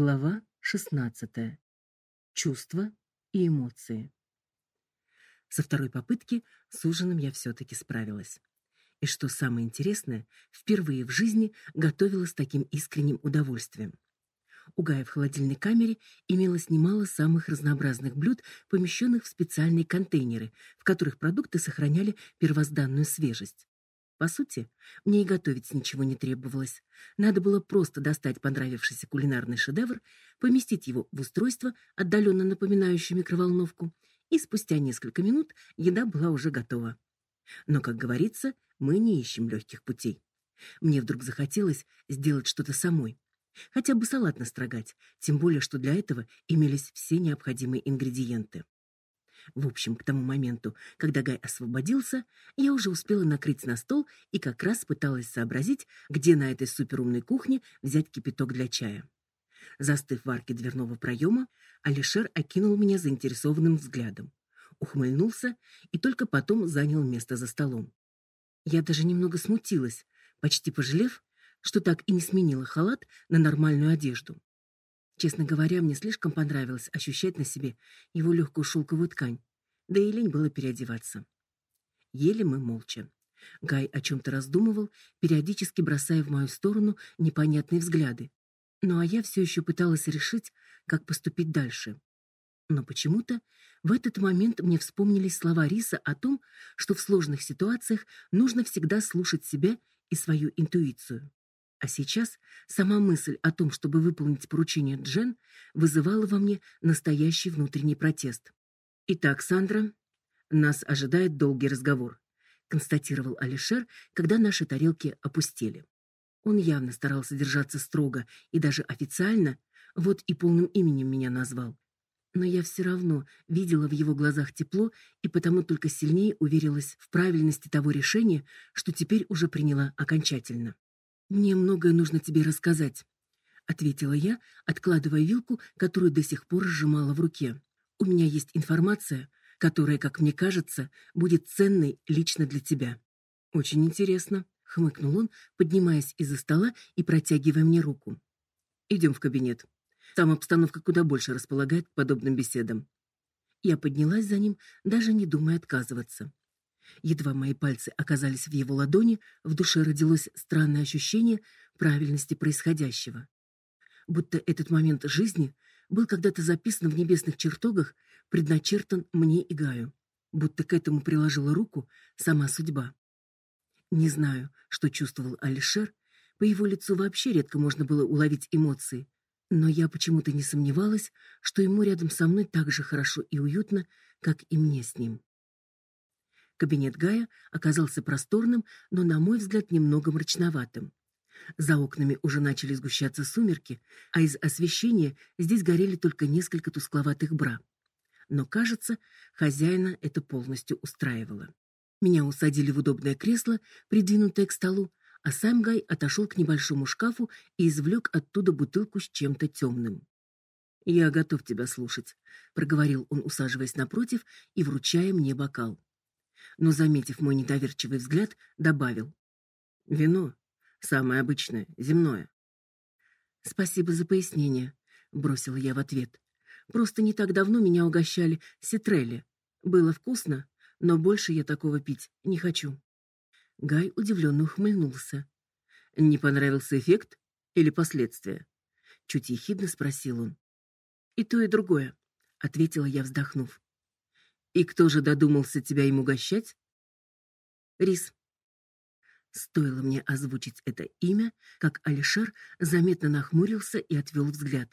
Глава 16. Чувства и эмоции. Со второй попытки с ужином я все таки справилась. И что самое интересное, впервые в жизни готовила с таким искренним удовольствием. У Гая в холодильной камере имелось немало самых разнообразных блюд, помещенных в специальные контейнеры, в которых продукты сохраняли первозданную свежесть. По сути, мне и готовить ничего не требовалось. Надо было просто достать понравившийся кулинарный шедевр, поместить его в устройство, отдаленно напоминающее микроволновку, и спустя несколько минут еда была уже готова. Но, как говорится, мы не ищем легких путей. Мне вдруг захотелось сделать что-то самой. Хотя бы салат настрогать, тем более, что для этого имелись все необходимые ингредиенты. В общем, к тому моменту, когда Гай освободился, я уже успела накрыть на стол и как раз пыталась сообразить, где на этой суперумной кухне взять кипяток для чая. Застыв в арке дверного проема, Алишер окинул меня заинтересованным взглядом, ухмыльнулся и только потом занял место за столом. Я даже немного смутилась, почти пожалев, что так и не сменила халат на нормальную одежду. Честно говоря, мне слишком понравилось ощущать на себе его легкую шелковую ткань, да и лень было переодеваться. Ели мы молча. Гай о чем то раздумывал, периодически бросая в мою сторону непонятные взгляды. Ну а я все еще пыталась решить, как поступить дальше. Но почему-то в этот момент мне вспомнились слова Риса о том, что в сложных ситуациях нужно всегда слушать себя и свою интуицию. А сейчас сама мысль о том, чтобы выполнить поручение Джен, вызывала во мне настоящий внутренний протест. Итак, Сандра, нас ожидает долгий разговор, констатировал Алишер, когда наши тарелки опустели. Он явно старался держаться строго и даже официально, вот и полным именем меня назвал. Но я все равно видела в его глазах тепло и потому только сильнее уверилась в правильности того решения, что теперь уже приняла окончательно. Мне многое нужно тебе рассказать, ответила я, откладывая вилку, которую до сих пор сжимала в руке. У меня есть информация, которая, как мне кажется, будет ценной лично для тебя. Очень интересно, хмыкнул он, поднимаясь из-за стола и протягивая мне руку. Идем в кабинет. Там обстановка куда больше располагает к подобным беседам. Я поднялась за ним, даже не думая отказываться. Едва мои пальцы оказались в его ладони, в душе родилось странное ощущение правильности происходящего. Будто этот момент жизни был когда-то записан в небесных чертогах, предначертан мне и Гаю. Будто к этому приложила руку сама судьба. Не знаю, что чувствовал Алишер, по его лицу вообще редко можно было уловить эмоции, но я почему-то не сомневалась, что ему рядом со мной так же хорошо и уютно, как и мне с ним. Кабинет Гая оказался просторным, но, на мой взгляд, немного мрачноватым. За окнами уже начали сгущаться сумерки, а из освещения здесь горели только несколько тускловатых бра. Но, кажется, хозяина это полностью устраивало. Меня усадили в удобное кресло, придвинутое к столу, а сам Гай отошел к небольшому шкафу и извлек оттуда бутылку с чем-то темным. «Я готов тебя слушать», — проговорил он, усаживаясь напротив и вручая мне бокал но, заметив мой недоверчивый взгляд, добавил. «Вино. Самое обычное, земное». «Спасибо за пояснение», — бросила я в ответ. «Просто не так давно меня угощали ситрелли. Было вкусно, но больше я такого пить не хочу». Гай удивленно ухмыльнулся. «Не понравился эффект или последствия?» Чуть ехидно спросил он. «И то, и другое», — ответила я, вздохнув. И кто же додумался тебя им угощать? Рис. Стоило мне озвучить это имя, как Алишер заметно нахмурился и отвел взгляд.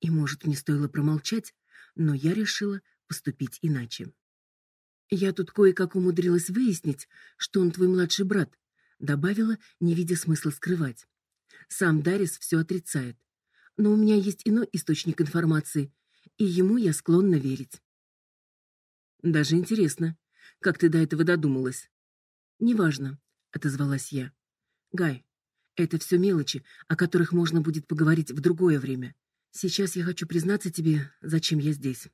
И, может, мне стоило промолчать, но я решила поступить иначе. Я тут кое-как умудрилась выяснить, что он твой младший брат, добавила, не видя смысла скрывать. Сам Дарис все отрицает. Но у меня есть иной источник информации, и ему я склонна верить. Даже интересно, как ты до этого додумалась? Неважно, отозвалась я. Гай, это все мелочи, о которых можно будет поговорить в другое время. Сейчас я хочу признаться тебе, зачем я здесь.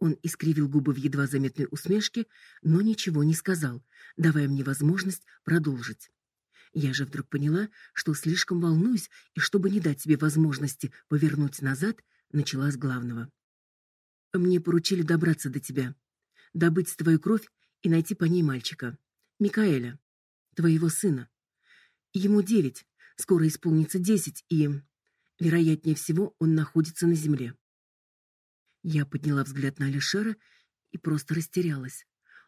Он искривил губы в едва заметной усмешке, но ничего не сказал, давая мне возможность продолжить. Я же вдруг поняла, что слишком волнуюсь, и чтобы не дать себе возможности повернуть назад, начала с главного. Мне поручили добраться до тебя, добыть твою кровь и найти по ней мальчика, Микаэля, твоего сына. Ему девять, скоро исполнится десять, и, вероятнее всего, он находится на земле. Я подняла взгляд на Алишера и просто растерялась.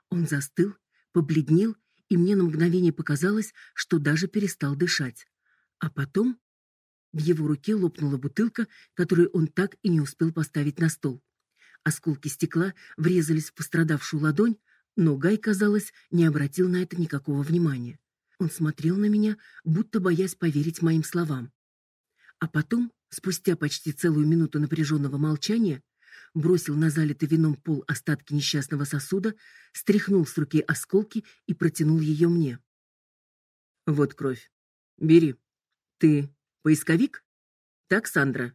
Он застыл, побледнел, и мне на мгновение показалось, что даже перестал дышать. А потом в его руке лопнула бутылка, которую он так и не успел поставить на стол. Осколки стекла врезались в пострадавшую ладонь, но Гай, казалось, не обратил на это никакого внимания. Он смотрел на меня, будто боясь поверить моим словам. А потом, спустя почти целую минуту напряженного молчания, бросил на залитый вином пол остатки несчастного сосуда, стряхнул с руки осколки и протянул ее мне. Вот кровь. Бери. Ты поисковик? Так, Сандра.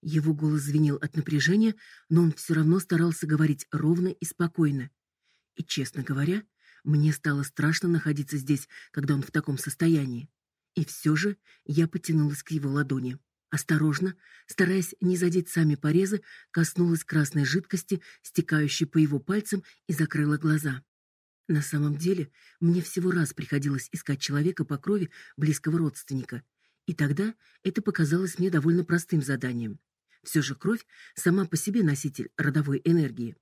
Его голос звенел от напряжения, но он все равно старался говорить ровно и спокойно. И, честно говоря, мне стало страшно находиться здесь, когда он в таком состоянии. И все же я потянулась к его ладони. Осторожно, стараясь не задеть сами порезы, коснулась красной жидкости, стекающей по его пальцам, и закрыла глаза. На самом деле, мне всего раз приходилось искать человека по крови близкого родственника, и тогда это показалось мне довольно простым заданием. Все же кровь сама по себе носитель родовой энергии.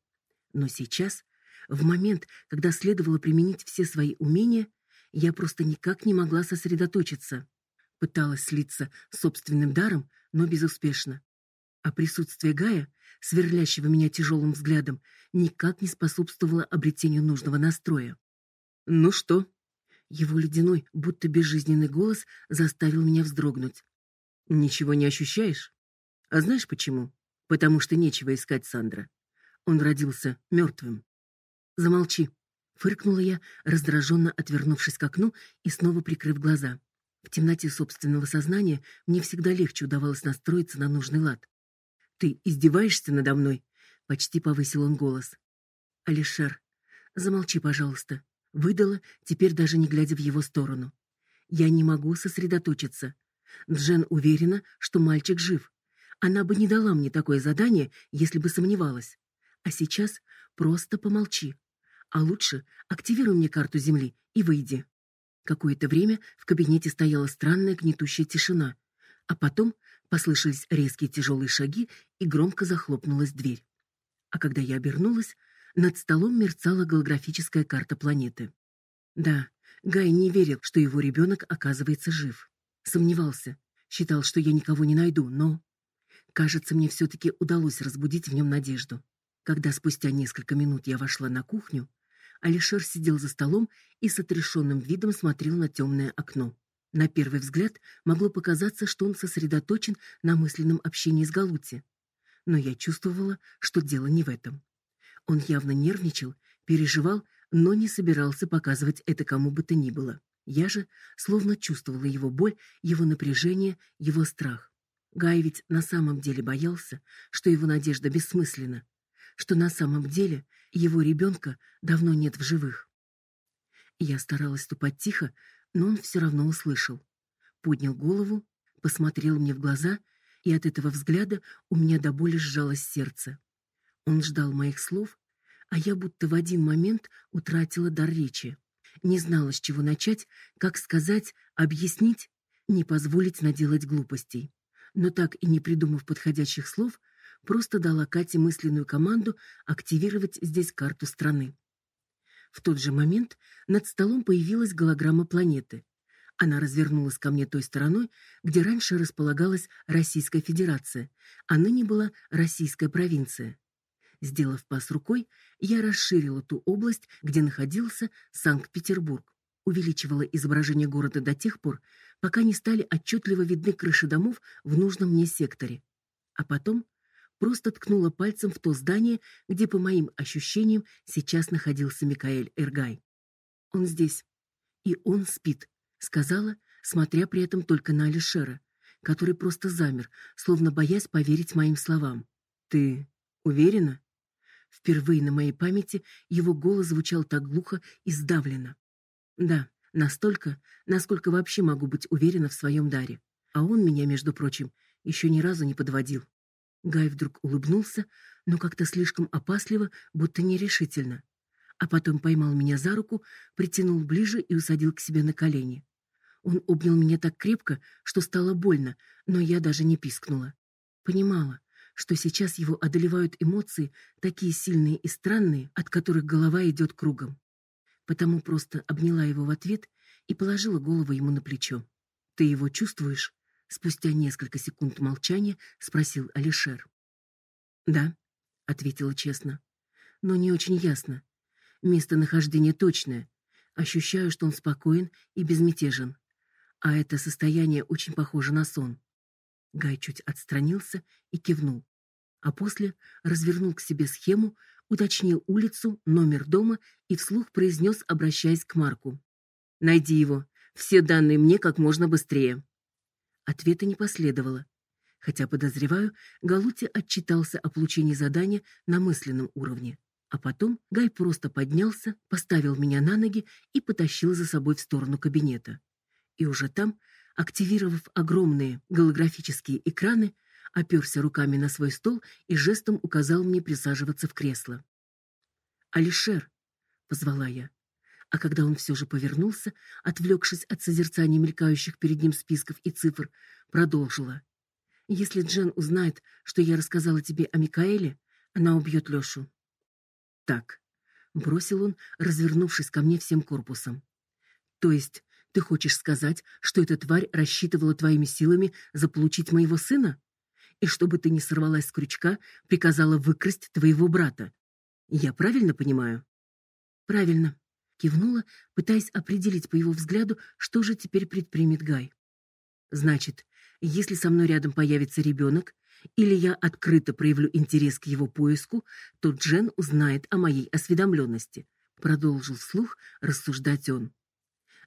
Но сейчас, в момент, когда следовало применить все свои умения, я просто никак не могла сосредоточиться. Пыталась слиться собственным даром, но безуспешно. А присутствие Гая, сверлящего меня тяжелым взглядом, никак не способствовало обретению нужного настроя. Ну что? Его ледяной, будто безжизненный голос заставил меня вздрогнуть. Ничего не ощущаешь? А знаешь почему? Потому что нечего искать Сандра. Он родился мертвым. Замолчи, фыркнула я, раздраженно отвернувшись к окну и снова прикрыв глаза. В темноте собственного сознания мне всегда легче удавалось настроиться на нужный лад. Ты издеваешься надо мной? почти повысил он голос. Алишер, замолчи, пожалуйста, выдала, теперь даже не глядя в его сторону. Я не могу сосредоточиться. Джен уверена, что мальчик жив. Она бы не дала мне такое задание, если бы сомневалась. А сейчас просто помолчи. А лучше активируй мне карту Земли и выйди. Какое-то время в кабинете стояла странная гнетущая тишина, а потом послышались резкие тяжелые шаги и громко захлопнулась дверь. А когда я обернулась, над столом мерцала голографическая карта планеты. Да, Гай не верил, что его ребенок оказывается жив. Сомневался, считал, что я никого не найду, но кажется, мне все таки удалось разбудить в нем надежду. Когда спустя несколько минут я вошла на кухню, Алишер сидел за столом и с отрешенным видом смотрел на темное окно. На первый взгляд могло показаться, что он сосредоточен на мысленном общении с Галути, но я чувствовала, что дело не в этом. Он явно нервничал, переживал, но не собирался показывать это кому бы то ни было. Я же словно чувствовала его боль, его напряжение, его страх. Гай ведь на самом деле боялся, что его надежда бессмысленна, что на самом деле его ребенка давно нет в живых. Я старалась ступать тихо, но он все равно услышал. Поднял голову, посмотрел мне в глаза, и от этого взгляда у меня до боли сжалось сердце. Он ждал моих слов, а я будто в один момент утратила дар речи. Не знала, с чего начать, как сказать, объяснить, не позволить наделать глупостей. Но так и не придумав подходящих слов, просто дала Кате мысленную команду активировать здесь карту страны. В тот же момент над столом появилась голограмма планеты. Она развернулась ко мне той стороной, где раньше располагалась Российская Федерация, а ныне была Российская провинция. Сделав пас рукой, я расширила ту область, где находился Санкт-Петербург, увеличивала изображение города до тех пор, пока не стали отчетливо видны крыши домов в нужном мне секторе. А потом просто ткнула пальцем в то здание, где, по моим ощущениям, сейчас находился Микаэль Эргай. Он здесь, и он спит, сказала, смотря при этом только на Алишера, который просто замер, словно боясь поверить моим словам. Ты уверена? Впервые на моей памяти его голос звучал так глухо и сдавленно. Да, Настолько, насколько вообще могу быть уверена в своем даре. А он меня, между прочим, еще ни разу не подводил. Гай вдруг улыбнулся, но как-то слишком опасливо, будто нерешительно. А потом поймал меня за руку, притянул ближе и усадил к себе на колени. Он обнял меня так крепко, что стало больно, но я даже не пискнула. Понимала, что сейчас его одолевают эмоции такие сильные и странные, от которых голова идет кругом. Потому просто обняла его в ответ и положила голову ему на плечо. Ты его чувствуешь? Спустя несколько секунд молчания спросил Алишер. Да, ответила честно. Но не очень ясно. Местонахождение точное. Ощущаю, что он спокоен и безмятежен. А это состояние очень похоже на сон. Гай чуть отстранился и кивнул. А после развернул к себе схему, уточнил улицу, номер дома и вслух произнес, обращаясь к Марку: "Найди его. Все данные мне как можно быстрее". Ответа не последовало, хотя подозреваю, Галути отчитался о получении задания на мысленном уровне. А потом Гай просто поднялся, поставил меня на ноги и потащил за собой в сторону кабинета. И уже там, активировав огромные голографические экраны, оперся руками на свой стол и жестом указал мне присаживаться в кресло. "Алишер", позвала я а когда он все же повернулся, отвлекшись от созерцания мелькающих перед ним списков и цифр, продолжила: "Если Джен узнает, что я рассказала тебе о Микаэле, она убьет Лёшу". "Так", бросил он, развернувшись ко мне всем корпусом. "То есть ты хочешь сказать, что эта тварь рассчитывала твоими силами заполучить моего сына? И чтобы ты не сорвалась с крючка, приказала выкрасть твоего брата? Я правильно понимаю?" "Правильно", кивнула, пытаясь определить по его взгляду, что же теперь предпримет Гай. Значит, если со мной рядом появится ребенок, или я открыто проявлю интерес к его поиску, то Джен узнает о моей осведомленности. продолжил вслух рассуждать он.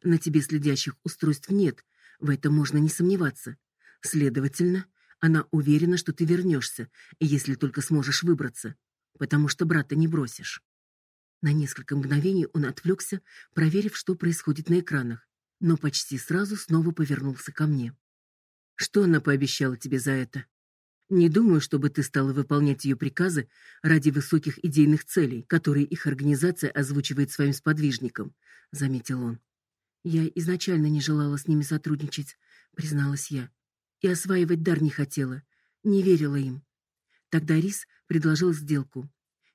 На тебе следящих устройств нет, в этом можно не сомневаться. Следовательно, она уверена, что ты вернешься, если только сможешь выбраться, потому что брата не бросишь. На несколько мгновений он отвлекся, проверив, что происходит на экранах, но почти сразу снова повернулся ко мне. Что она пообещала тебе за это? Не думаю, чтобы ты стала выполнять ее приказы ради высоких идейных целей, которые их организация озвучивает своим сподвижникам, заметил он. Я изначально не желала с ними сотрудничать, призналась я. И осваивать дар не хотела, не верила им. Тогда Рис предложил сделку.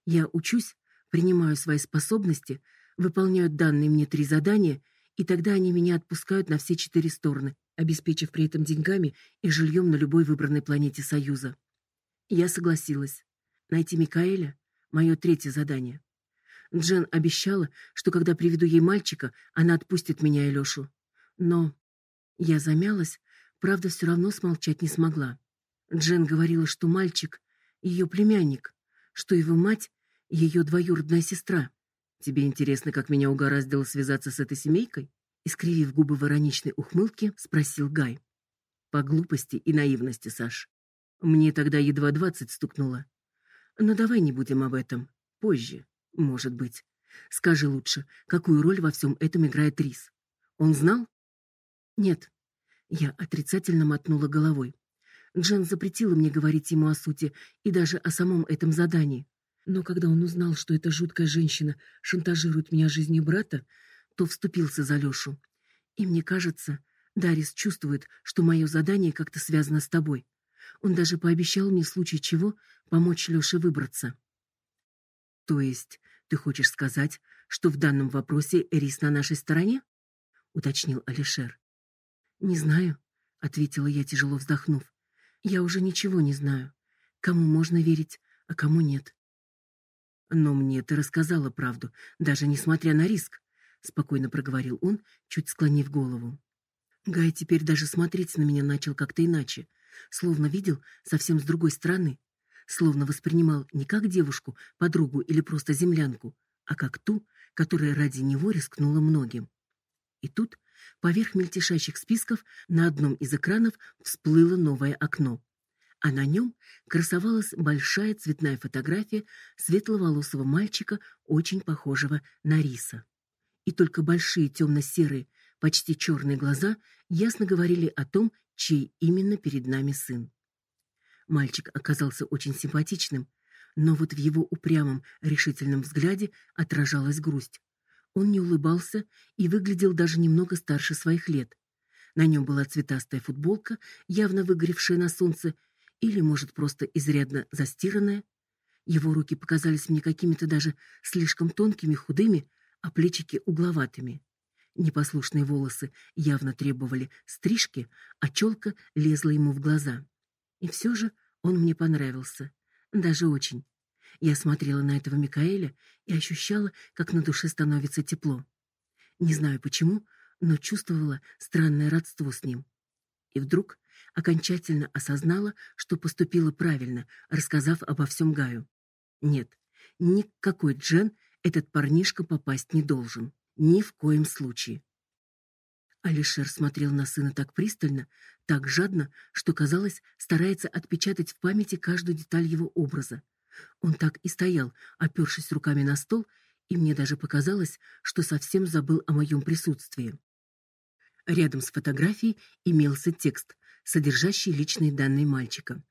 Я учусь, принимаю свои способности, выполняю данные мне три задания, и тогда они меня отпускают на все четыре стороны, обеспечив при этом деньгами и жильем на любой выбранной планете Союза. Я согласилась. Найти Микаэля мое третье задание. Джен обещала, что когда приведу ей мальчика, она отпустит меня и Лёшу. Но я замялась, правда, все равно смолчать не смогла. Джен говорила, что мальчик ее племянник, что его мать ее двоюродная сестра. Тебе интересно, как меня угораздило связаться с этой семейкой? Искривив губы в ироничной ухмылке, спросил Гай. По глупости и наивности, Саш. Мне тогда едва двадцать стукнуло. Но давай не будем об этом. Позже, может быть. Скажи лучше, какую роль во всем этом играет Рис? Он знал? Нет. Я отрицательно мотнула головой. Джен запретила мне говорить ему о сути и даже о самом этом задании. Но когда он узнал, что эта жуткая женщина шантажирует меня жизнью брата, то вступился за Лёшу. И мне кажется, Дарис чувствует, что мое задание как-то связано с тобой. Он даже пообещал мне в случае чего помочь Лёше выбраться. То есть ты хочешь сказать, что в данном вопросе Эрис на нашей стороне? уточнил Алишер. Не знаю, ответила я, тяжело вздохнув. Я уже ничего не знаю. Кому можно верить, а кому нет. Но мне ты рассказала правду, даже несмотря на риск, спокойно проговорил он, чуть склонив голову. Гай теперь даже смотреть на меня начал как-то иначе, словно видел совсем с другой стороны, словно воспринимал не как девушку, подругу или просто землянку, а как ту, которая ради него рискнула многим. И тут поверх мельтешащих списков на одном из экранов всплыло новое окно а на нем красовалась большая цветная фотография светловолосого мальчика, очень похожего на Риса. И только большие темно серые почти черные глаза ясно говорили о том, чей именно перед нами сын. Мальчик оказался очень симпатичным, но вот в его упрямом, решительном взгляде отражалась грусть. Он не улыбался и выглядел даже немного старше своих лет. На нем была цветастая футболка, явно выгоревшая на солнце, или, может, просто изрядно застиранная. Его руки показались мне какими-то даже слишком тонкими, худыми, а плечики угловатыми. Непослушные волосы явно требовали стрижки, а челка лезла ему в глаза. И все же он мне понравился, даже очень. Я смотрела на этого Микаэля и ощущала, как на душе становится тепло. Не знаю почему, но чувствовала странное родство с ним. И вдруг окончательно осознала, что поступила правильно, рассказав обо всем Гаю. Нет, никакой Джен этот парнишка попасть не должен. Ни в коем случае. Алишер смотрел на сына так пристально, так жадно, что казалось, старается отпечатать в памяти каждую деталь его образа. Он так и стоял, опёршись руками на стол, и мне даже показалось, что совсем забыл о моем присутствии. Рядом с фотографией имелся текст, содержащий личные данные мальчика.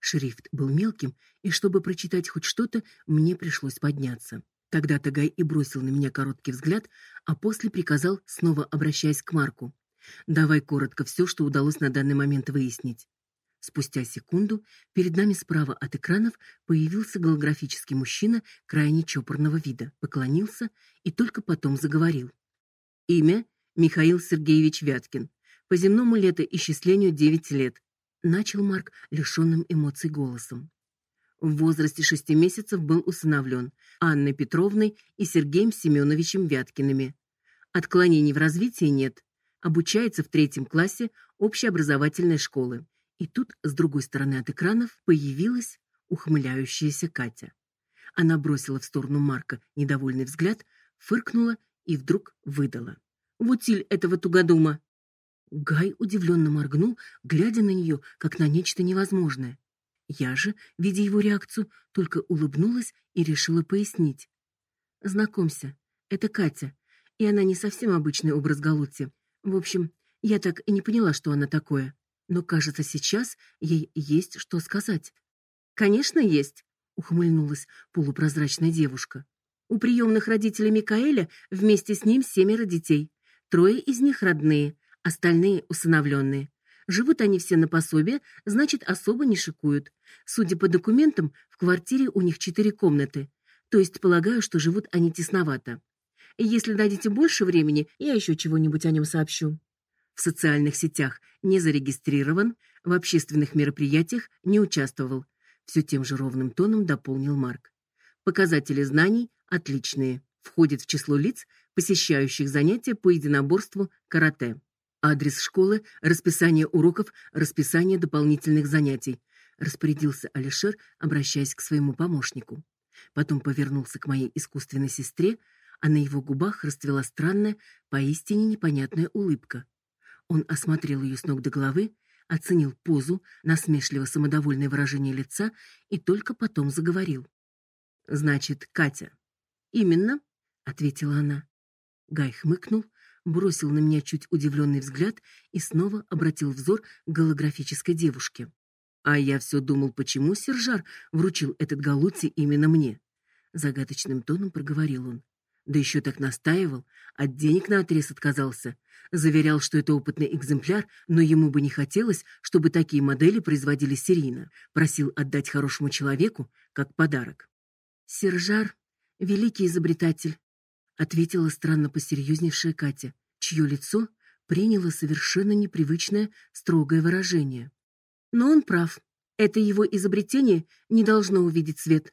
Шрифт был мелким, и чтобы прочитать хоть что-то, мне пришлось подняться. Тогда Тагай и бросил на меня короткий взгляд, а после приказал, снова обращаясь к Марку: "Давай коротко все, что удалось на данный момент выяснить". Спустя секунду перед нами справа от экранов появился голографический мужчина крайне чопорного вида, поклонился и только потом заговорил. Имя Михаил Сергеевич Вяткин. По земному летоисчислению 9 лет. Начал Марк лишенным эмоций голосом в возрасте шести месяцев был усыновлен Анной Петровной и Сергеем Семеновичем Вяткиными. Отклонений в развитии нет. Обучается в третьем классе общеобразовательной школы. И тут, с другой стороны от экранов, появилась ухмыляющаяся Катя. Она бросила в сторону Марка недовольный взгляд, фыркнула и вдруг выдала: "Вот "В этого тугодума". Гай удивленно моргнул, глядя на нее, как на нечто невозможное. Я же, видя его реакцию, только улыбнулась и решила пояснить. Знакомься, это Катя, и она не совсем обычный образ Галутти. В общем, я так и не поняла, что она такое, но, кажется, сейчас ей есть что сказать. Конечно, есть, ухмыльнулась полупрозрачная девушка. У приемных родителей Микаэля вместе с ним семеро детей. Трое из них родные, остальные усыновленные. Живут они все на пособие, значит, особо не шикуют. Судя по документам, в квартире у них четыре комнаты. То есть, полагаю, что живут они тесновато. Если дадите больше времени, я еще чего-нибудь о нем сообщу. В социальных сетях не зарегистрирован, в общественных мероприятиях не участвовал. Все тем же ровным тоном дополнил Марк. Показатели знаний отличные. Входит в число лиц, посещающих занятия по единоборству карате. Адрес школы, расписание уроков, расписание дополнительных занятий, распорядился Алишер, обращаясь к своему помощнику. Потом повернулся к моей искусственной сестре, а на его губах расцвела странная, поистине непонятная улыбка. Он осмотрел ее с ног до головы, оценил позу, насмешливо самодовольное выражение лица и только потом заговорил. Значит, Катя. Именно, ответила она. Гай хмыкнул, бросил на меня чуть удивленный взгляд и снова обратил взор к голографической девушке. А я все думал, почему Сержар вручил этот галути именно мне. Загадочным тоном проговорил он. Да еще так настаивал, от денег на отрез отказался. Заверял, что это опытный экземпляр, но ему бы не хотелось, чтобы такие модели производились серийно. Просил отдать хорошему человеку как подарок. Сержар великий изобретатель, ответила странно посерьезневшая Катя, чье лицо приняло совершенно непривычное строгое выражение. Но он прав. Это его изобретение не должно увидеть свет.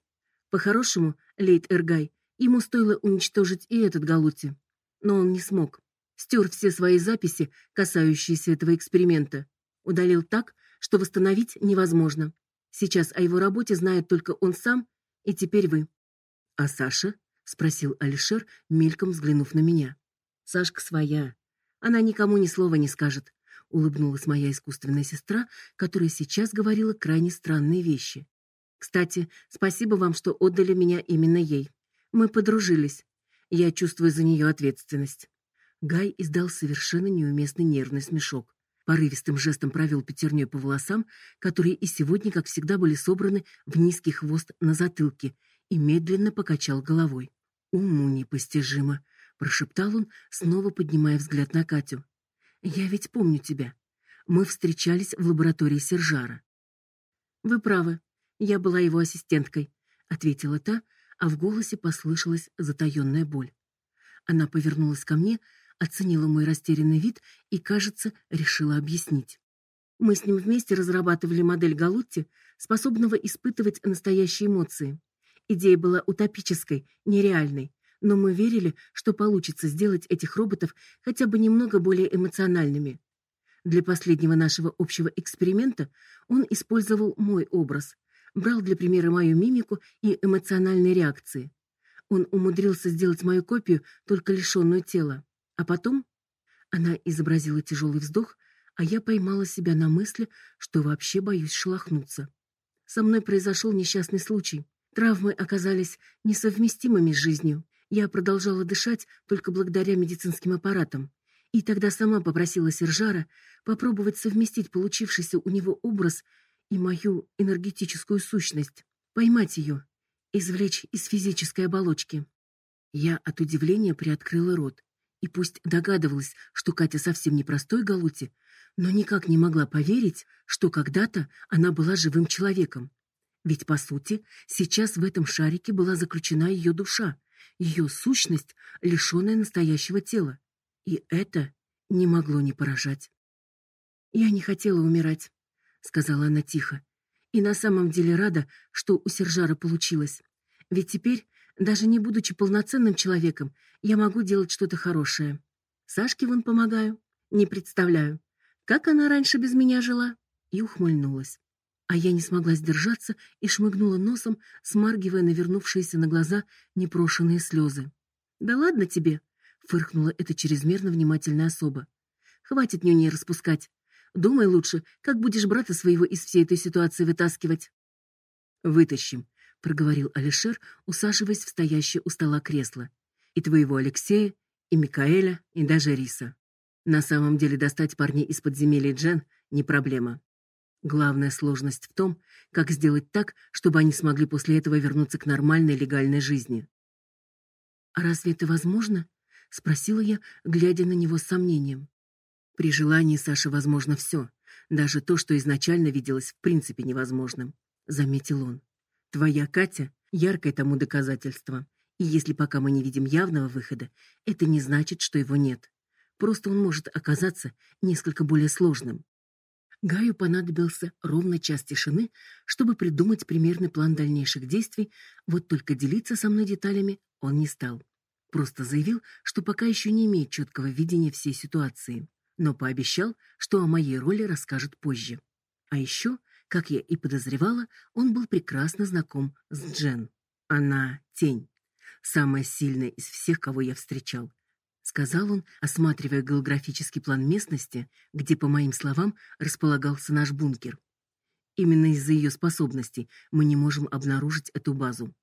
По-хорошему, Лейт Эргай, ему стоило уничтожить и этот Галути, но он не смог. Стер все свои записи, касающиеся этого эксперимента, удалил так, что восстановить невозможно. Сейчас о его работе знает только он сам и теперь вы. А Саша спросил Алишер, мельком взглянув на меня. Сашка своя. Она никому ни слова не скажет, улыбнулась моя искусственная сестра, которая сейчас говорила крайне странные вещи. Кстати, спасибо вам, что отдали меня именно ей. Мы подружились. Я чувствую за нее ответственность. Гай издал совершенно неуместный нервный смешок. Порывистым жестом провел пятерней по волосам, которые и сегодня, как всегда, были собраны в низкий хвост на затылке, и медленно покачал головой. «Уму непостижимо», — прошептал он, снова поднимая взгляд на Катю. «Я ведь помню тебя. Мы встречались в лаборатории Сержара». «Вы правы. Я была его ассистенткой», — ответила та, а в голосе послышалась затаённая боль. Она повернулась ко мне, оценила мой растерянный вид и, кажется, решила объяснить. Мы с ним вместе разрабатывали модель Галутти, способного испытывать настоящие эмоции. Идея была утопической, нереальной, но мы верили, что получится сделать этих роботов хотя бы немного более эмоциональными. Для последнего нашего общего эксперимента он использовал мой образ, брал для примера мою мимику и эмоциональные реакции. Он умудрился сделать мою копию, только лишенную тела. А потом она изобразила тяжелый вздох, а я поймала себя на мысли, что вообще боюсь шелохнуться. Со мной произошел несчастный случай. Травмы оказались несовместимыми с жизнью. Я продолжала дышать только благодаря медицинским аппаратам. И тогда сама попросила Сержара попробовать совместить получившийся у него образ и мою энергетическую сущность, поймать ее, извлечь из физической оболочки. Я от удивления приоткрыла рот и пусть догадывалась, что Катя совсем не простой Галути, но никак не могла поверить, что когда-то она была живым человеком. Ведь по сути, сейчас в этом шарике была заключена ее душа, ее сущность, лишенная настоящего тела. И это не могло не поражать. Я не хотела умирать, сказала она тихо. И на самом деле рада, что у Сержара получилось. Ведь теперь даже не будучи полноценным человеком, я могу делать что-то хорошее. Сашке вон помогаю. Не представляю, как она раньше без меня жила. И ухмыльнулась. А я не смогла сдержаться и шмыгнула носом, смаргивая навернувшиеся на глаза непрошенные слезы. Да ладно тебе, фыркнула эта чрезмерно внимательная особа. Хватит нюни распускать. Думай лучше, как будешь брата своего из всей этой ситуации вытаскивать. Вытащим, проговорил Алишер, усаживаясь в стоящее у стола кресло. И твоего Алексея, и Микаэля, и даже Риса. На самом деле достать парней из подземелья Джен не проблема. Главная сложность в том, как сделать так, чтобы они смогли после этого вернуться к нормальной легальной жизни. А разве это возможно? спросила я, глядя на него с сомнением. При желании Саше возможно все, даже то, что изначально виделось в принципе невозможным, заметил он. Твоя Катя яркое тому доказательство. И если пока мы не видим явного выхода, это не значит, что его нет. Просто он может оказаться несколько более сложным. Гаю понадобился ровно час тишины, чтобы придумать примерный план дальнейших действий, вот только делиться со мной деталями он не стал. Просто заявил, что пока еще не имеет четкого видения всей ситуации, но пообещал, что о моей роли расскажет позже. А еще как я и подозревала, он был прекрасно знаком с Джен. Она тень, самая сильная из всех, кого я встречал, сказал он, осматривая географический план местности, где, по моим словам, располагался наш бункер. Именно из-за ее способностей мы не можем обнаружить эту базу.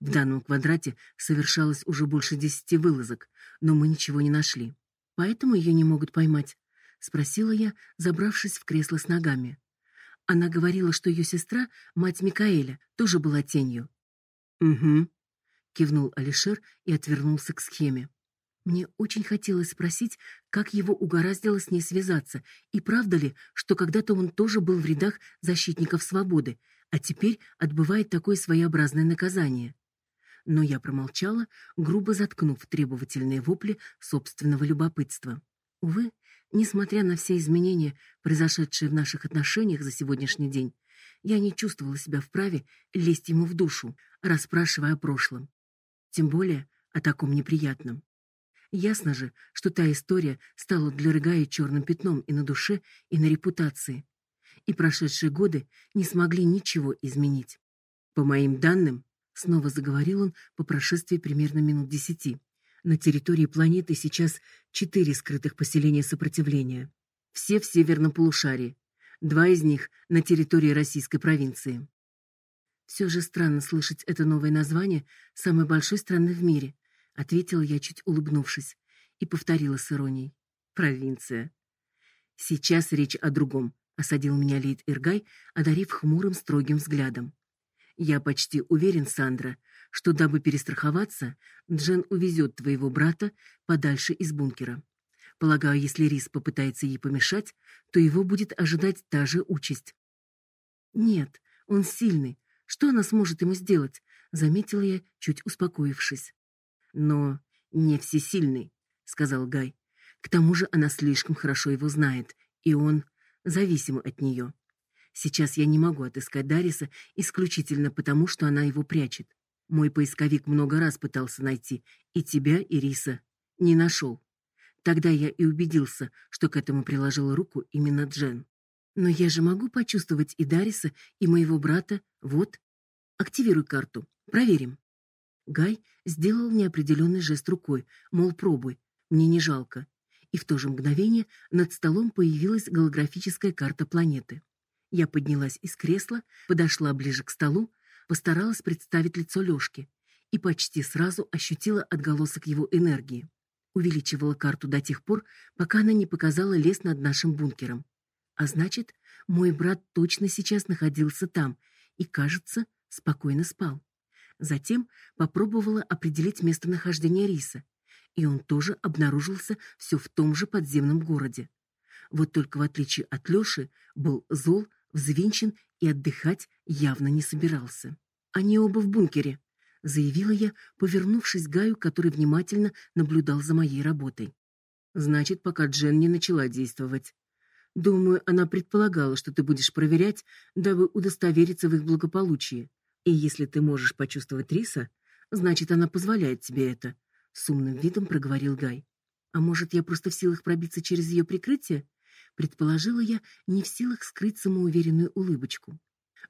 В данном квадрате совершалось уже больше десяти вылазок, но мы ничего не нашли. Поэтому ее не могут поймать, спросила я, забравшись в кресло с ногами. Она говорила, что ее сестра, мать Микаэля, тоже была тенью. Угу, кивнул Алишер и отвернулся к схеме. Мне очень хотелось спросить, как его угораздило с ней связаться, и правда ли, что когда-то он тоже был в рядах защитников свободы, а теперь отбывает такое своеобразное наказание. Но я промолчала, грубо заткнув требовательные вопли собственного любопытства. Увы, Несмотря на все изменения, произошедшие в наших отношениях за сегодняшний день, я не чувствовала себя вправе лезть ему в душу, расспрашивая о прошлом, тем более о таком неприятном. Ясно же, что та история стала для Рыгая черным пятном и на душе, и на репутации. И прошедшие годы не смогли ничего изменить. По моим данным, снова заговорил он по прошествии примерно минут десяти. На территории планеты сейчас четыре скрытых поселения сопротивления. Все в северном полушарии. Два из них на территории российской провинции. Все же странно слышать это новое название самой большой страны в мире, ответила я чуть улыбнувшись. и повторила с иронией: "Провинция". Сейчас речь о другом, осадил меня Лейт Иргай, одарив хмурым строгим взглядом. Я почти уверен, Сандра, что дабы перестраховаться, Джен увезет твоего брата подальше из бункера. Полагаю, если Рис попытается ей помешать, то его будет ожидать та же участь. Нет, он сильный. Что она сможет ему сделать? заметила я, чуть успокоившись. Но не всесильный, сказал Гай. К тому же она слишком хорошо его знает, и он зависим от нее. Сейчас я не могу отыскать Дариса исключительно потому, что она его прячет. Мой поисковик много раз пытался найти и тебя, и Риса. Не нашел. Тогда я и убедился, что к этому приложила руку именно Джен. Но я же могу почувствовать и Дариса, и моего брата. Вот. Активируй карту. Проверим. Гай сделал неопределенный жест рукой, мол, пробуй. Мне не жалко. И в то же мгновение над столом появилась голографическая карта планеты. Я поднялась из кресла, подошла ближе к столу, постаралась представить лицо Лёшки и почти сразу ощутила отголосок его энергии. Увеличивала карту до тех пор, пока она не показала лес над нашим бункером. А значит, мой брат точно сейчас находился там и, кажется, спокойно спал. Затем попробовала определить местонахождение Риса, и он тоже обнаружился все в том же подземном городе. Вот только в отличие от Лёши, был зол взвинчен и отдыхать явно не собирался. Они оба в бункере, заявила я, повернувшись к Гаю, который внимательно наблюдал за моей работой. Значит, пока Джен не начала действовать. Думаю, она предполагала, что ты будешь проверять, дабы удостовериться в их благополучии. И если ты можешь почувствовать Риса, значит, она позволяет тебе это, с умным видом проговорил Гай. А может, я просто в силах пробиться через ее прикрытие? Предположила я, не в силах скрыть самоуверенную улыбочку.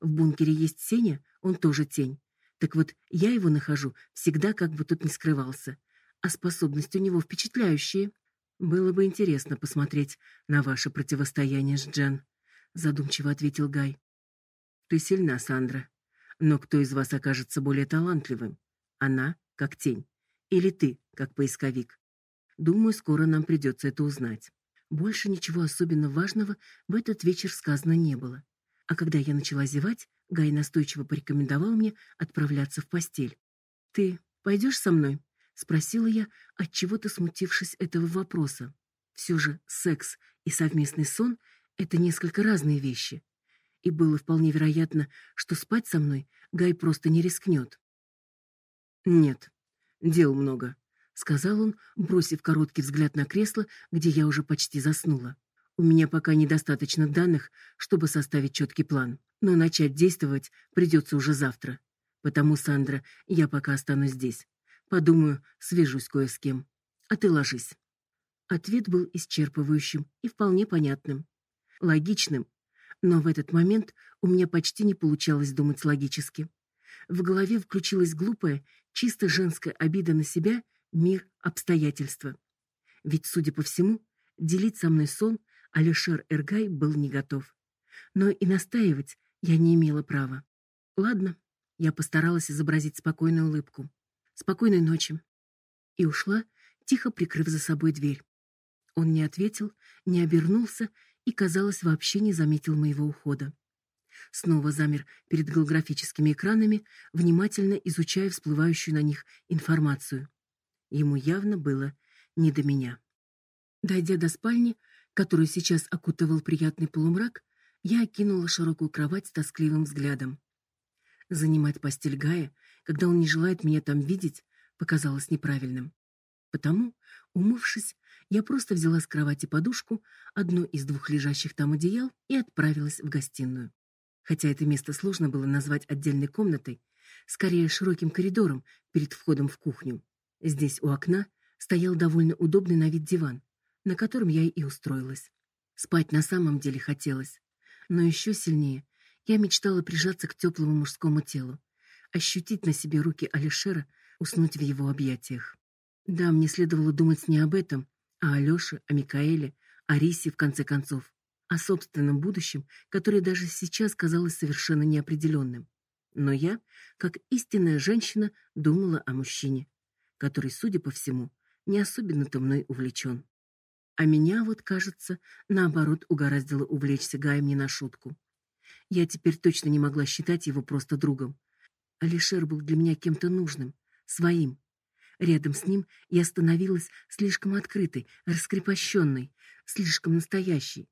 В бункере есть Сеня, он тоже тень. Так вот, я его нахожу всегда, как бы тут ни скрывался, а способности у него впечатляющие. Было бы интересно посмотреть на ваше противостояние с Джен, задумчиво ответил Гай. Ты сильна, Сандра, но кто из вас окажется более талантливым? Она, как тень, или ты, как поисковик? Думаю, скоро нам придется это узнать. Больше ничего особенно важного в этот вечер сказано не было. А когда я начала зевать, Гай настойчиво порекомендовал мне отправляться в постель. Ты пойдешь со мной? спросила я, от чего-то смутившись этого вопроса. Все же секс и совместный сон это несколько разные вещи. И было вполне вероятно, что спать со мной Гай просто не рискнет. Нет. Дел много, сказал он, бросив короткий взгляд на кресло, где я уже почти заснула. У меня пока недостаточно данных, чтобы составить четкий план, но начать действовать придется уже завтра. Потому, Сандра, я пока останусь здесь. Подумаю, свяжусь кое с кем. А ты ложись. Ответ был исчерпывающим и вполне понятным, логичным, но в этот момент у меня почти не получалось думать логически. В голове включилась глупая, чисто женская обида на себя мир, обстоятельства. Ведь, судя по всему, делить со мной сон Алишер Эргай был не готов. Но и настаивать я не имела права. Ладно, я постаралась изобразить спокойную улыбку. Спокойной ночи. И ушла, тихо прикрыв за собой дверь. Он не ответил, не обернулся и, казалось, вообще не заметил моего ухода. Снова замер перед голографическими экранами, внимательно изучая всплывающую на них информацию. Ему явно было не до меня. Дойдя до спальни, которую сейчас окутывал приятный полумрак, я окинула широкую кровать с тоскливым взглядом. Занимать постель Гая, когда он не желает меня там видеть, показалось неправильным. Потому, умывшись, я просто взяла с кровати подушку, одно из двух лежащих там одеял, и отправилась в гостиную. Хотя это место сложно было назвать отдельной комнатой, скорее широким коридором перед входом в кухню. Здесь у окна стоял довольно удобный на вид диван, на котором я и устроилась. Спать на самом деле хотелось, но еще сильнее я мечтала прижаться к теплому мужскому телу, ощутить на себе руки Алишера, уснуть в его объятиях. Да, мне следовало думать не об этом, а о Лёше, о Микаэле, о Рисе в конце концов, о собственном будущем, которое даже сейчас казалось совершенно неопределенным. Но я, как истинная женщина, думала о мужчине который, судя по всему, не особенно-то мной увлечен. А меня вот, кажется, наоборот угораздило увлечься Гаем не на шутку. Я теперь точно не могла считать его просто другом. Алишер был для меня кем-то нужным, своим. Рядом с ним я становилась слишком открытой, раскрепощенной, слишком настоящей.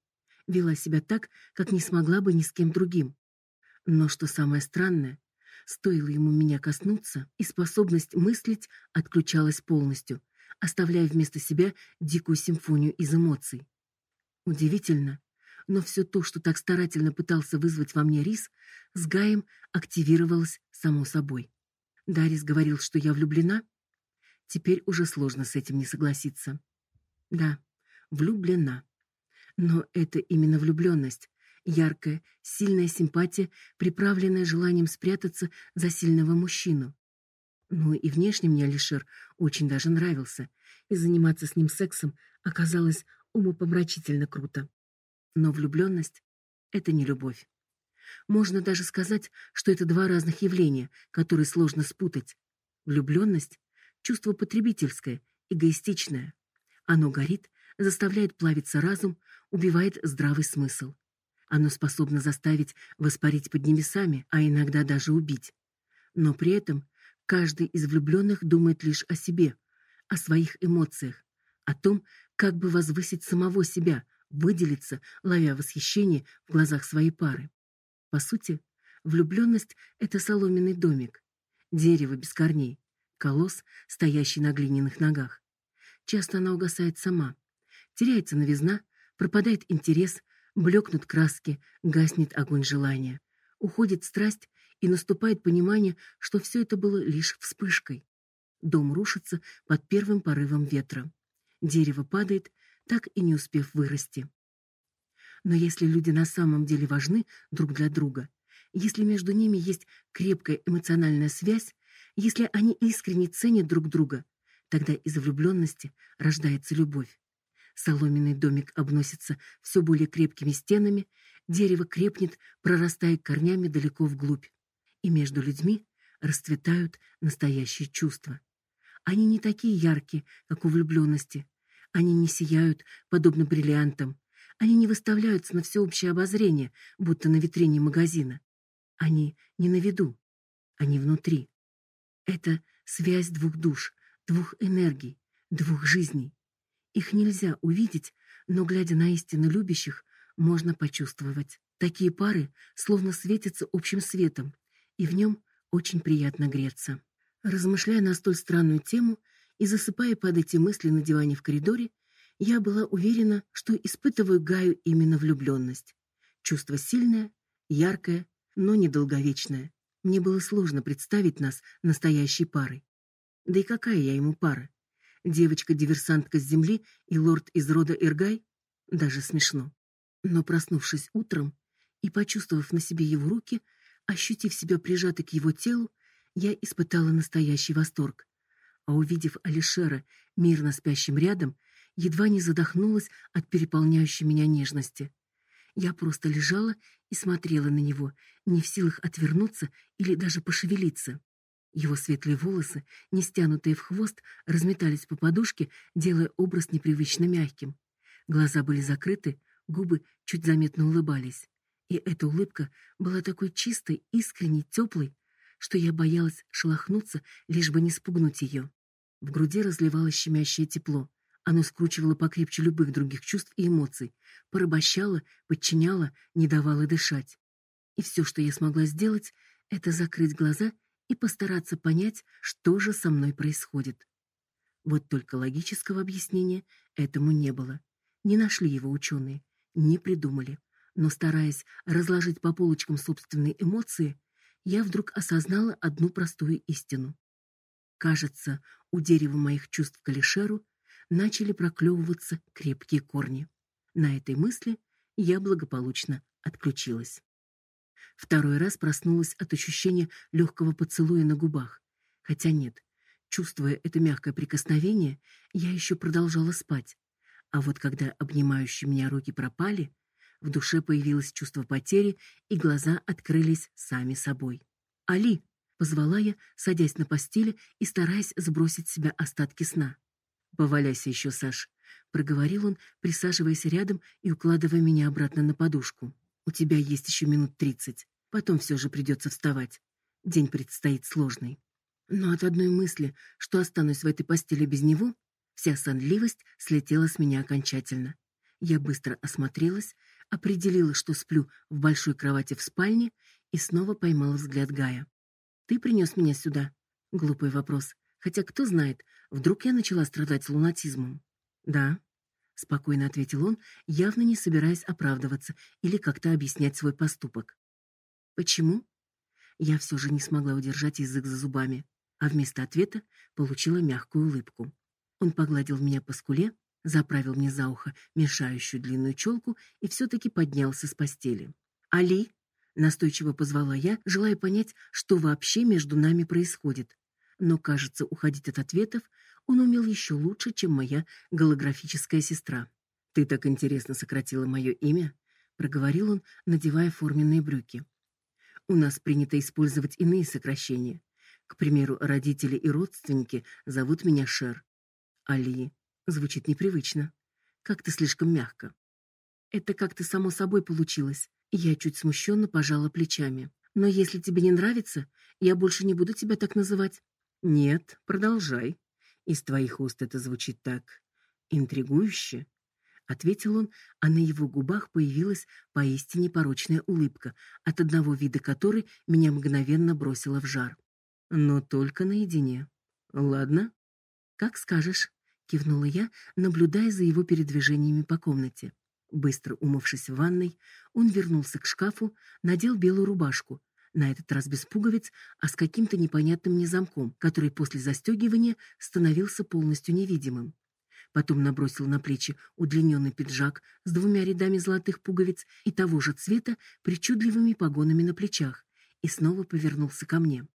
Вела себя так, как не смогла бы ни с кем другим. Но что самое странное, стоило ему меня коснуться, и способность мыслить отключалась полностью, оставляя вместо себя дикую симфонию из эмоций. Удивительно, но все то, что так старательно пытался вызвать во мне Рис, с Гаем активировалось само собой. Дарис говорил, что я влюблена. Теперь уже сложно с этим не согласиться. Да, влюблена. Но это именно влюбленность, яркая, сильная симпатия, приправленная желанием спрятаться за сильного мужчину. Ну и внешне мне Алишер очень даже нравился, и заниматься с ним сексом оказалось умопомрачительно круто. Но влюбленность — это не любовь. Можно даже сказать, что это два разных явления, которые сложно спутать. Влюбленность — чувство потребительское, эгоистичное. Оно горит, заставляет плавиться разум, убивает здравый смысл. Оно способно заставить воспарить под небесами, а иногда даже убить. Но при этом Каждый из влюбленных думает лишь о себе, о своих эмоциях, о том, как бы возвысить самого себя, выделиться, ловя восхищение в глазах своей пары. По сути, влюбленность — это соломенный домик, дерево без корней, колосс, стоящий на глиняных ногах. Часто она угасает сама, теряется новизна, пропадает интерес, блекнут краски, гаснет огонь желания, уходит страсть и наступает понимание, что все это было лишь вспышкой. Дом рушится под первым порывом ветра. Дерево падает, так и не успев вырасти. Но если люди на самом деле важны друг для друга, если между ними есть крепкая эмоциональная связь, если они искренне ценят друг друга, тогда из влюбленности рождается любовь. Соломенный домик обносится все более крепкими стенами, дерево крепнет, прорастая корнями далеко вглубь и между людьми расцветают настоящие чувства. Они не такие яркие, как у влюбленности. Они не сияют, подобно бриллиантам. Они не выставляются на всеобщее обозрение, будто на витрине магазина. Они не на виду. Они внутри. Это связь двух душ, двух энергий, двух жизней. Их нельзя увидеть, но, глядя на истинно любящих, можно почувствовать. Такие пары словно светятся общим светом, и в нем очень приятно греться. Размышляя на столь странную тему и засыпая под эти мысли на диване в коридоре, я была уверена, что испытываю Гаю именно влюбленность. Чувство сильное, яркое, но недолговечное. Мне было сложно представить нас настоящей парой. Да и какая я ему пара? Девочка-диверсантка с земли и лорд из рода Иргай? Даже смешно. Но проснувшись утром и почувствовав на себе его руки, Ощутив себя прижатой к его телу, я испытала настоящий восторг. А увидев Алишера мирно спящим рядом, едва не задохнулась от переполняющей меня нежности. Я просто лежала и смотрела на него, не в силах отвернуться или даже пошевелиться. Его светлые волосы, не стянутые в хвост, разметались по подушке, делая образ непривычно мягким. Глаза были закрыты, губы чуть заметно улыбались. И эта улыбка была такой чистой, искренней, теплой, что я боялась шелохнуться, лишь бы не спугнуть ее. В груди разливалось щемящее тепло. Оно скручивало покрепче любых других чувств и эмоций, порабощало, подчиняло, не давало дышать. И все, что я смогла сделать, это закрыть глаза и постараться понять, что же со мной происходит. Вот только логического объяснения этому не было. Не нашли его ученые, не придумали но стараясь разложить по полочкам собственные эмоции, я вдруг осознала одну простую истину. Кажется, у дерева моих чувств к Алишеру начали проклевываться крепкие корни. На этой мысли я благополучно отключилась. Второй раз проснулась от ощущения легкого поцелуя на губах. Хотя нет, чувствуя это мягкое прикосновение, я еще продолжала спать. А вот когда обнимающие меня руки пропали, в душе появилось чувство потери, и глаза открылись сами собой. «Али!» — позвала я, садясь на постели и стараясь сбросить с себя остатки сна. Поваляйся еще, Саш, проговорил он, присаживаясь рядом и укладывая меня обратно на подушку. У тебя есть еще минут тридцать. Потом все же придется вставать. День предстоит сложный. Но от одной мысли, что останусь в этой постели без него, вся сонливость слетела с меня окончательно. Я быстро осмотрелась, определила, что сплю в большой кровати в спальне, и снова поймала взгляд Гая. Ты принес меня сюда? Глупый вопрос. Хотя кто знает, вдруг я начала страдать лунатизмом. Да, спокойно ответил он, явно не собираясь оправдываться или как-то объяснять свой поступок. Почему? Я все же не смогла удержать язык за зубами, а вместо ответа получила мягкую улыбку. Он погладил меня по скуле, заправил мне за ухо мешающую длинную челку и все таки поднялся с постели. "Али", настойчиво позвала я, желая понять, что вообще между нами происходит. Но, кажется, уходить от ответов он умел еще лучше, чем моя голографическая сестра. Ты так интересно сократила мое имя, проговорил он, надевая форменные брюки. У нас принято использовать иные сокращения. К примеру, родители и родственники зовут меня Шер. Али звучит непривычно. Как-то слишком мягко. Это как-то само собой получилось. Я чуть смущенно пожала плечами. Но если тебе не нравится, я больше не буду тебя так называть. Нет, продолжай. Из твоих уст это звучит так интригующе, ответил он, а на его губах появилась поистине порочная улыбка, от одного вида которой меня мгновенно бросило в жар. Но только наедине. Ладно? Как скажешь, кивнула я, наблюдая за его передвижениями по комнате. Быстро умывшись в ванной, он вернулся к шкафу, надел белую рубашку, на этот раз без пуговиц, а с каким-то непонятным незамком, который после застегивания становился полностью невидимым. Потом набросил на плечи удлиненный пиджак с двумя рядами золотых пуговиц и того же цвета причудливыми погонами на плечах и снова повернулся ко мне.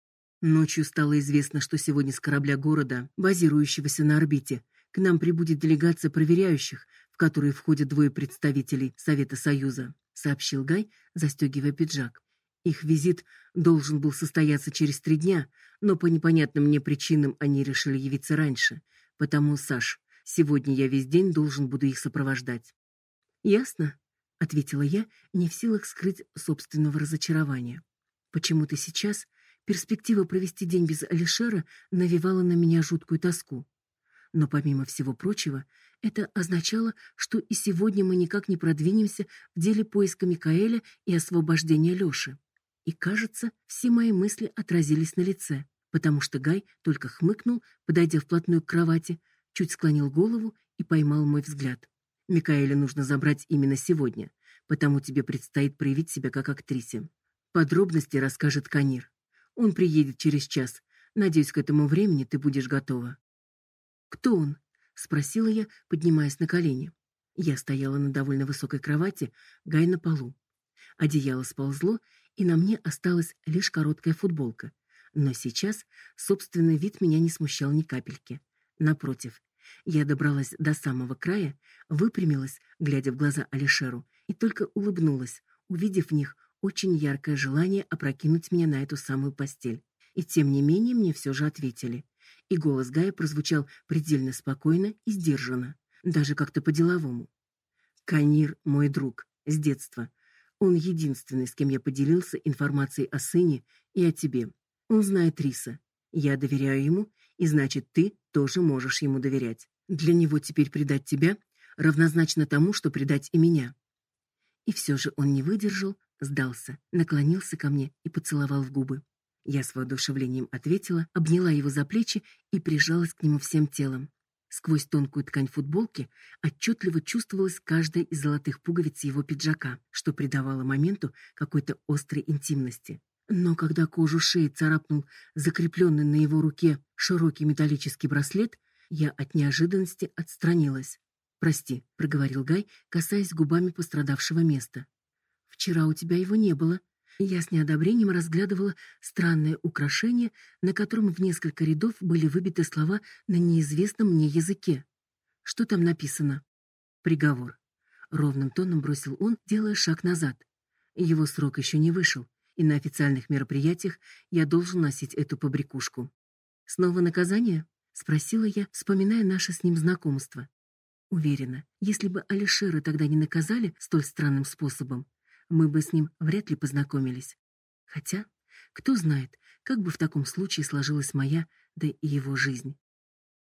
Ночью стало известно, что сегодня с корабля города, базирующегося на орбите, к нам прибудет делегация проверяющих, в которую входят двое представителей Совета Союза, сообщил Гай, застегивая пиджак. Их визит должен был состояться через три дня, но по непонятным мне причинам они решили явиться раньше. Потому, Саш, сегодня я весь день должен буду их сопровождать. Ясно, ответила я, не в силах скрыть собственного разочарования. Почему-то сейчас перспектива провести день без Алишера навевала на меня жуткую тоску. Но помимо всего прочего, это означало, что и сегодня мы никак не продвинемся в деле поиска Микаэля и освобождения Лёши. И, кажется, все мои мысли отразились на лице, потому что Гай только хмыкнул, подойдя вплотную к кровати, чуть склонил голову и поймал мой взгляд. Микаэля нужно забрать именно сегодня, потому тебе предстоит проявить себя как актрисе. Подробности расскажет Канир. Он приедет через час. Надеюсь, к этому времени ты будешь готова. Кто он? спросила я, поднимаясь на колени. Я стояла на довольно высокой кровати, Гай на полу. Одеяло сползло, и на мне осталась лишь короткая футболка. Но сейчас собственный вид меня не смущал ни капельки. Напротив, я добралась до самого края, выпрямилась, глядя в глаза Алишеру, и только улыбнулась, увидев в них очень яркое желание опрокинуть меня на эту самую постель. И тем не менее мне все же ответили. И голос Гая прозвучал предельно спокойно и сдержанно, даже как-то по-деловому. Канир мой друг с детства, он единственный, с кем я поделился информацией о сыне и о тебе. Он знает Риса. Я доверяю ему, и значит, ты тоже можешь ему доверять. Для него теперь предать тебя равнозначно тому, что предать и меня. И все же он не выдержал, сдался, наклонился ко мне и поцеловал в губы. Я с воодушевлением ответила, обняла его за плечи и прижалась к нему всем телом. Сквозь тонкую ткань футболки отчетливо чувствовалась каждая из золотых пуговиц его пиджака, что придавало моменту какой-то острой интимности. Но когда кожу шеи царапнул закрепленный на его руке широкий металлический браслет, я от неожиданности отстранилась. "Прости", проговорил Гай, касаясь губами пострадавшего места. "Вчера у тебя его не было", я с неодобрением разглядывала странное украшение, на котором в несколько рядов были выбиты слова на неизвестном мне языке. Что там написано? Приговор. Ровным тоном бросил он, делая шаг назад. Его срок еще не вышел, и на официальных мероприятиях я должен носить эту побрякушку. Снова наказание? спросила я, вспоминая наше с ним знакомство. Уверена, если бы Алишера тогда не наказали столь странным способом, мы бы с ним вряд ли познакомились. Хотя, кто знает, как бы в таком случае сложилась моя, да и его жизнь.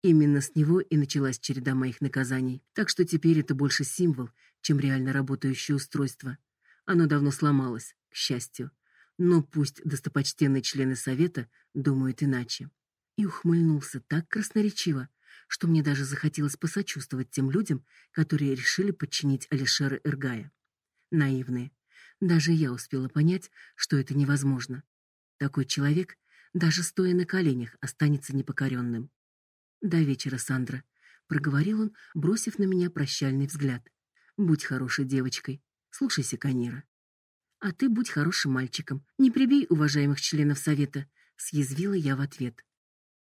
Именно с него и началась череда моих наказаний, так что теперь это больше символ, чем реально работающее устройство. Оно давно сломалось, к счастью. Но пусть достопочтенные члены совета думают иначе. И ухмыльнулся так красноречиво, что мне даже захотелось посочувствовать тем людям, которые решили подчинить Алишера Эргая. Наивные. Даже я успела понять, что это невозможно. Такой человек, даже стоя на коленях, останется непокоренным. До вечера, Сандра, проговорил он, бросив на меня прощальный взгляд. Будь хорошей девочкой, слушайся Канира. А ты будь хорошим мальчиком, не прибей уважаемых членов совета, съязвила я в ответ.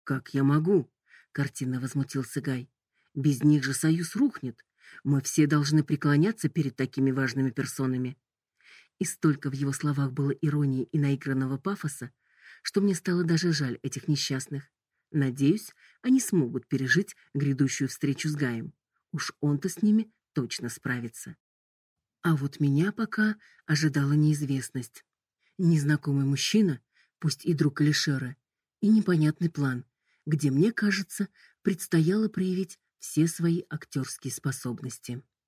Как я могу? картинно возмутился Гай. Без них же союз рухнет. Мы все должны преклоняться перед такими важными персонами. И столько в его словах было иронии и наигранного пафоса, что мне стало даже жаль этих несчастных. Надеюсь, они смогут пережить грядущую встречу с Гаем. Уж он-то с ними точно справится. А вот меня пока ожидала неизвестность. Незнакомый мужчина, пусть и друг Алишера, и непонятный план, где, мне кажется, предстояло проявить все свои актерские способности.